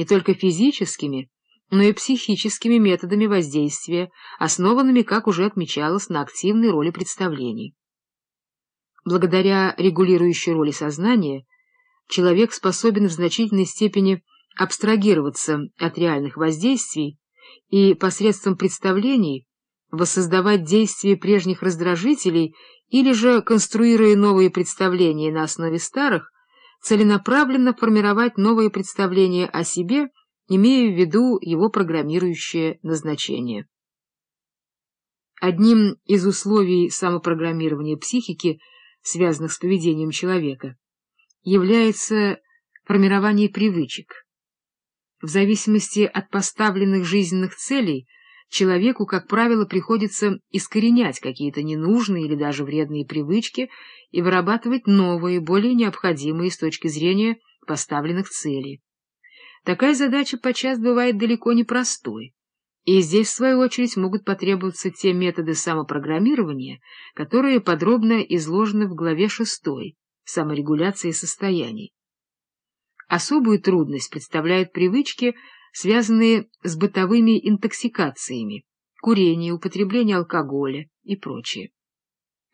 не только физическими, но и психическими методами воздействия, основанными, как уже отмечалось, на активной роли представлений. Благодаря регулирующей роли сознания человек способен в значительной степени абстрагироваться от реальных воздействий и посредством представлений воссоздавать действия прежних раздражителей или же, конструируя новые представления на основе старых, целенаправленно формировать новые представления о себе, имея в виду его программирующее назначение. Одним из условий самопрограммирования психики, связанных с поведением человека, является формирование привычек. В зависимости от поставленных жизненных целей человеку, как правило, приходится искоренять какие-то ненужные или даже вредные привычки и вырабатывать новые, более необходимые с точки зрения поставленных целей. Такая задача подчас бывает далеко не простой, и здесь, в свою очередь, могут потребоваться те методы самопрограммирования, которые подробно изложены в главе 6 «Саморегуляция состояний». Особую трудность представляют привычки, связанные с бытовыми интоксикациями, курение, употребление алкоголя и прочее.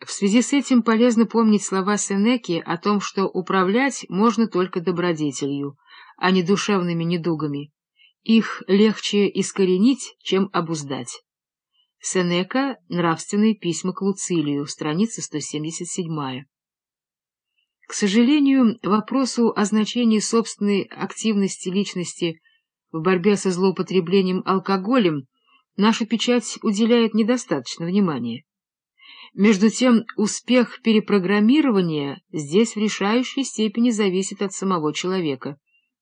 В связи с этим полезно помнить слова Сенеки о том, что управлять можно только добродетелью, а не душевными недугами. Их легче искоренить, чем обуздать. Сенека «Нравственные письма к Луцилию», страница 177. К сожалению, вопросу о значении собственной активности личности в борьбе со злоупотреблением алкоголем наша печать уделяет недостаточно внимания. Между тем, успех перепрограммирования здесь в решающей степени зависит от самого человека,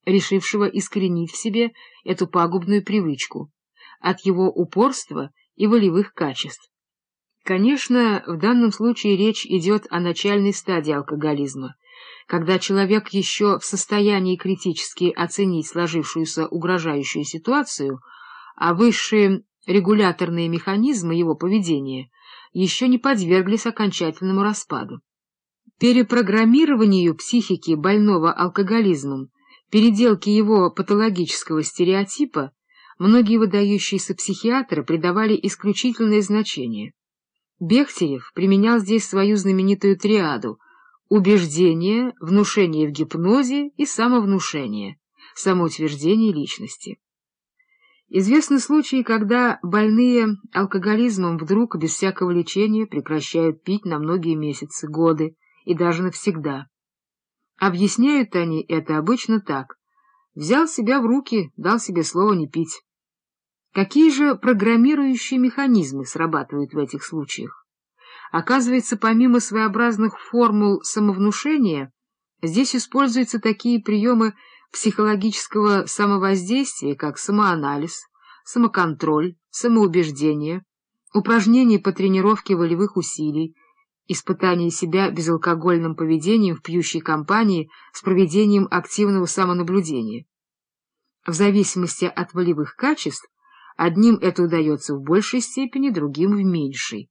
решившего искоренить в себе эту пагубную привычку, от его упорства и волевых качеств. Конечно, в данном случае речь идет о начальной стадии алкоголизма, когда человек еще в состоянии критически оценить сложившуюся угрожающую ситуацию, а высшие регуляторные механизмы его поведения еще не подверглись окончательному распаду. Перепрограммированию психики больного алкоголизмом, переделке его патологического стереотипа многие выдающиеся психиатры придавали исключительное значение. Бехтерев применял здесь свою знаменитую триаду — убеждение, внушение в гипнозе и самовнушение, самоутверждение личности. Известны случаи, когда больные алкоголизмом вдруг без всякого лечения прекращают пить на многие месяцы, годы и даже навсегда. Объясняют они это обычно так. Взял себя в руки, дал себе слово не пить. Какие же программирующие механизмы срабатывают в этих случаях? Оказывается, помимо своеобразных формул самовнушения, здесь используются такие приемы психологического самовоздействия, как самоанализ, самоконтроль, самоубеждение, упражнения по тренировке волевых усилий, испытание себя безалкогольным поведением в пьющей компании с проведением активного самонаблюдения. В зависимости от волевых качеств Одним это удается в большей степени, другим — в меньшей.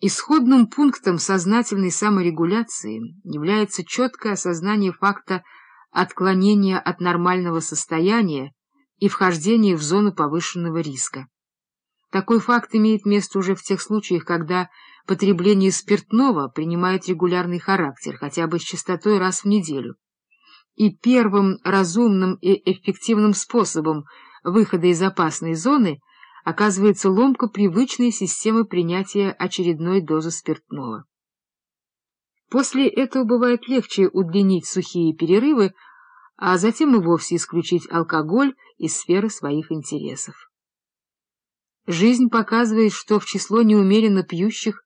Исходным пунктом сознательной саморегуляции является четкое осознание факта отклонения от нормального состояния и вхождения в зону повышенного риска. Такой факт имеет место уже в тех случаях, когда потребление спиртного принимает регулярный характер, хотя бы с частотой раз в неделю. И первым разумным и эффективным способом выхода из опасной зоны оказывается ломка привычной системы принятия очередной дозы спиртного. После этого бывает легче удлинить сухие перерывы, а затем и вовсе исключить алкоголь из сферы своих интересов. Жизнь показывает, что в число неумеренно пьющих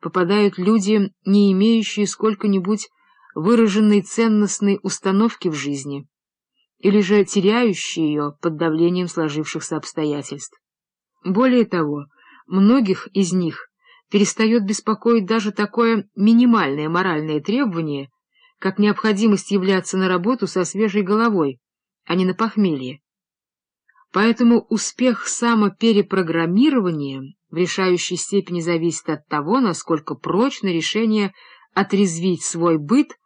попадают люди, не имеющие сколько-нибудь выраженной ценностной установки в жизни, или же теряющие ее под давлением сложившихся обстоятельств. Более того, многих из них перестает беспокоить даже такое минимальное моральное требование, как необходимость являться на работу со свежей головой, а не на похмелье. Поэтому успех самоперепрограммирования в решающей степени зависит от того, насколько прочно решение отрезвить свой быт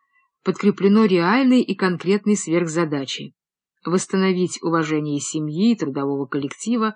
подкреплено реальной и конкретной сверхзадачей восстановить уважение семьи и трудового коллектива,